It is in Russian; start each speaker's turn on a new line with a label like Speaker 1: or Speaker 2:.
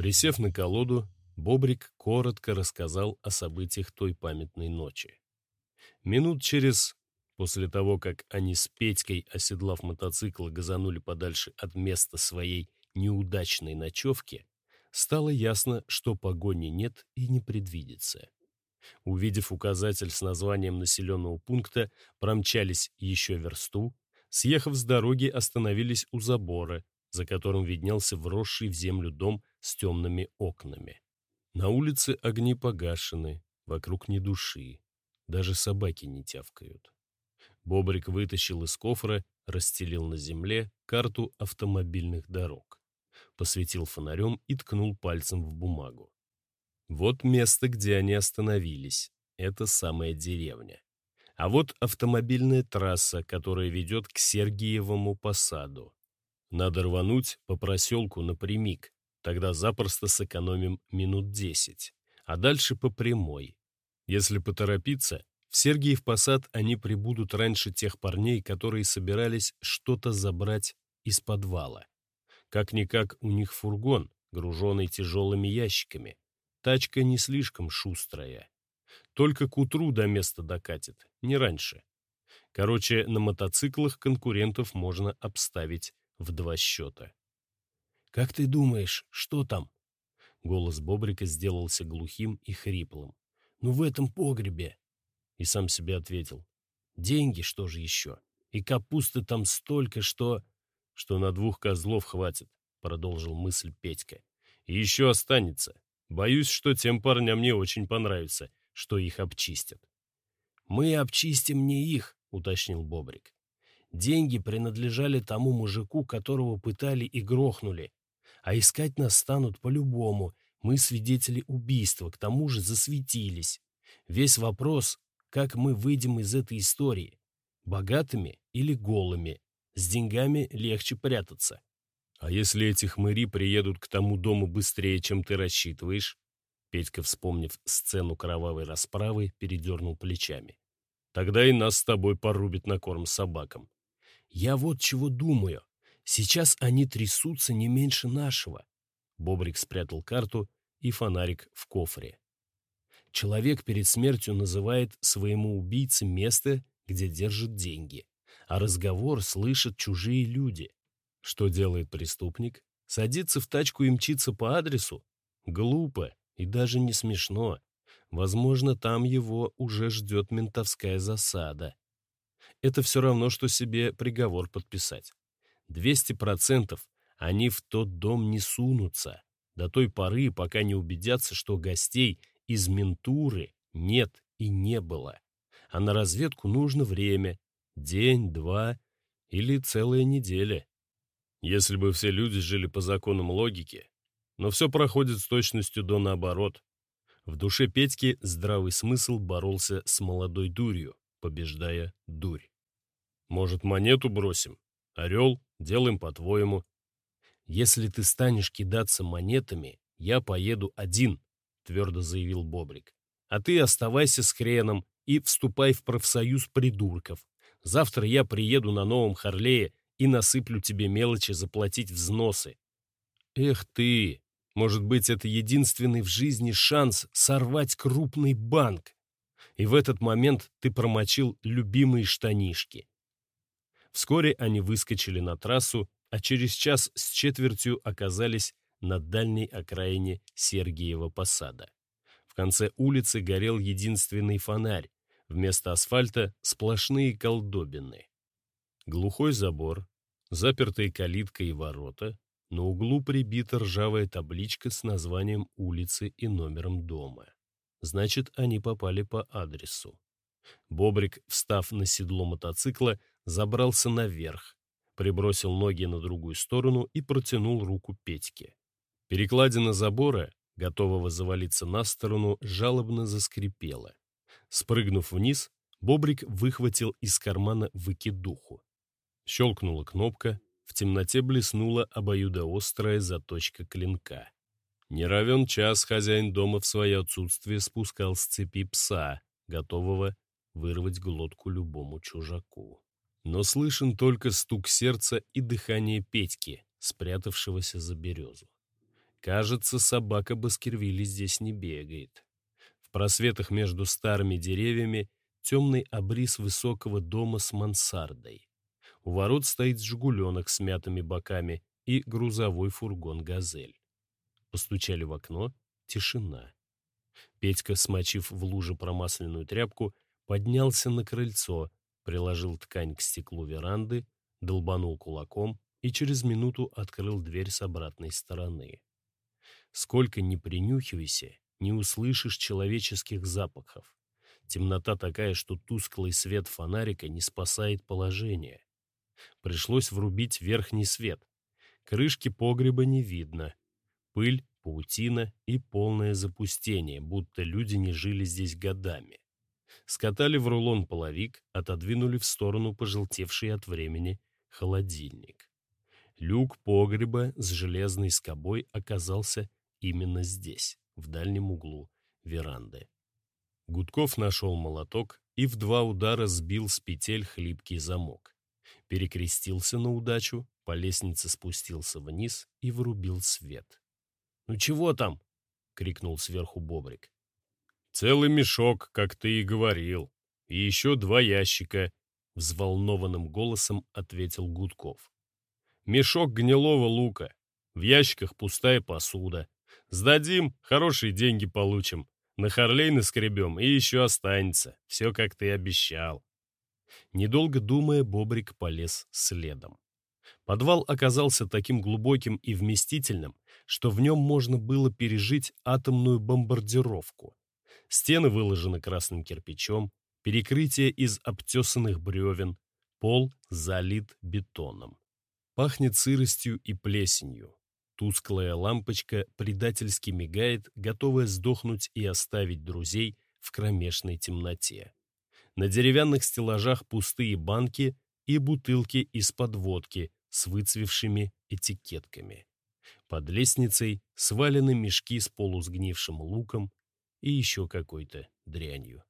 Speaker 1: Присев на колоду, Бобрик коротко рассказал о событиях той памятной ночи. Минут через, после того, как они с Петькой, оседлав мотоцикл, газанули подальше от места своей неудачной ночевки, стало ясно, что погони нет и не предвидится. Увидев указатель с названием населенного пункта, промчались еще версту, съехав с дороги, остановились у забора, за которым виднелся вросший в землю дом с темными окнами. На улице огни погашены, вокруг ни души, даже собаки не тявкают. Бобрик вытащил из кофра, расстелил на земле карту автомобильных дорог, посветил фонарем и ткнул пальцем в бумагу. Вот место, где они остановились. Это самая деревня. А вот автомобильная трасса, которая ведет к Сергиевому посаду. Надо рвануть по проселку напрямик, тогда запросто сэкономим минут десять. А дальше по прямой. Если поторопиться, в Сергиев посад они прибудут раньше тех парней, которые собирались что-то забрать из подвала. Как-никак у них фургон, груженный тяжелыми ящиками. Тачка не слишком шустрая. Только к утру до места докатит, не раньше. Короче, на мотоциклах конкурентов можно обставить в два счета. «Как ты думаешь, что там?» Голос Бобрика сделался глухим и хриплым. «Ну, в этом погребе!» И сам себе ответил. «Деньги, что же еще? И капусты там столько, что...» «Что на двух козлов хватит», — продолжил мысль Петька. «И еще останется. Боюсь, что тем парням не очень понравится, что их обчистят. «Мы обчистим не их», — уточнил Бобрик. «Деньги принадлежали тому мужику, которого пытали и грохнули. А искать нас станут по-любому. Мы свидетели убийства, к тому же засветились. Весь вопрос, как мы выйдем из этой истории. Богатыми или голыми. С деньгами легче прятаться. «А если эти хмыри приедут к тому дому быстрее, чем ты рассчитываешь?» Петька, вспомнив сцену кровавой расправы, передернул плечами. «Тогда и нас с тобой порубит на корм собакам». «Я вот чего думаю. Сейчас они трясутся не меньше нашего». Бобрик спрятал карту и фонарик в кофре. Человек перед смертью называет своему убийце место, где держит деньги, а разговор слышат чужие люди. Что делает преступник? Садится в тачку и мчится по адресу? Глупо и даже не смешно. Возможно, там его уже ждет ментовская засада. Это все равно, что себе приговор подписать. 200% они в тот дом не сунутся до той поры, пока не убедятся, что гостей из ментуры нет и не было. А на разведку нужно время — день, два или целая неделя. Если бы все люди жили по законам логики, но все проходит с точностью до наоборот. В душе Петьки здравый смысл боролся с молодой дурью, побеждая дурь. Может, монету бросим? Орел, делаем по-твоему. Если ты станешь кидаться монетами, я поеду один, твердо заявил Бобрик. А ты оставайся с хреном и вступай в профсоюз придурков. Завтра я приеду на новом Харлее и насыплю тебе мелочи заплатить взносы. Эх ты! Может быть, это единственный в жизни шанс сорвать крупный банк. И в этот момент ты промочил любимые штанишки. Вскоре они выскочили на трассу, а через час с четвертью оказались на дальней окраине Сергиева посада. В конце улицы горел единственный фонарь, вместо асфальта сплошные колдобины. Глухой забор, запертые калитка и ворота, на углу прибита ржавая табличка с названием улицы и номером дома. Значит, они попали по адресу. Бобрик, встав на седло мотоцикла, забрался наверх, прибросил ноги на другую сторону и протянул руку Петьке. Перекладина забора, готового завалиться на сторону, жалобно заскрипела. Спрыгнув вниз, Бобрик выхватил из кармана выкидуху. Щелкнула кнопка, в темноте блеснула обоюдоострая заточка клинка. Не равен час хозяин дома в свое отсутствие спускал с цепи пса, готового вырвать глотку любому чужаку. Но слышен только стук сердца и дыхание Петьки, спрятавшегося за березу. Кажется, собака Баскервилли здесь не бегает. В просветах между старыми деревьями темный обрис высокого дома с мансардой. У ворот стоит жгуленок с мятыми боками и грузовой фургон «Газель». Постучали в окно. Тишина. Петька, смочив в луже промасленную тряпку, поднялся на крыльцо, приложил ткань к стеклу веранды, долбанул кулаком и через минуту открыл дверь с обратной стороны. Сколько ни принюхивайся, не услышишь человеческих запахов. Темнота такая, что тусклый свет фонарика не спасает положение. Пришлось врубить верхний свет. Крышки погреба не видно. Пыль, паутина и полное запустение, будто люди не жили здесь годами. Скатали в рулон половик, отодвинули в сторону пожелтевший от времени холодильник. Люк погреба с железной скобой оказался именно здесь, в дальнем углу веранды. Гудков нашел молоток и в два удара сбил с петель хлипкий замок. Перекрестился на удачу, по лестнице спустился вниз и врубил свет. «Ну чего там?» — крикнул сверху Бобрик. «Целый мешок, как ты и говорил, и еще два ящика», — взволнованным голосом ответил Гудков. «Мешок гнилого лука, в ящиках пустая посуда. Сдадим, хорошие деньги получим, на Харлей наскребем и еще останется, все как ты обещал». Недолго думая, Бобрик полез следом. Подвал оказался таким глубоким и вместительным, что в нем можно было пережить атомную бомбардировку. Стены выложены красным кирпичом, перекрытие из обтесанных бревен, пол залит бетоном. Пахнет сыростью и плесенью. Тусклая лампочка предательски мигает, готовая сдохнуть и оставить друзей в кромешной темноте. На деревянных стеллажах пустые банки и бутылки из-под водки с выцвевшими этикетками. Под лестницей свалены мешки с полусгнившим луком и еще какой-то дрянью.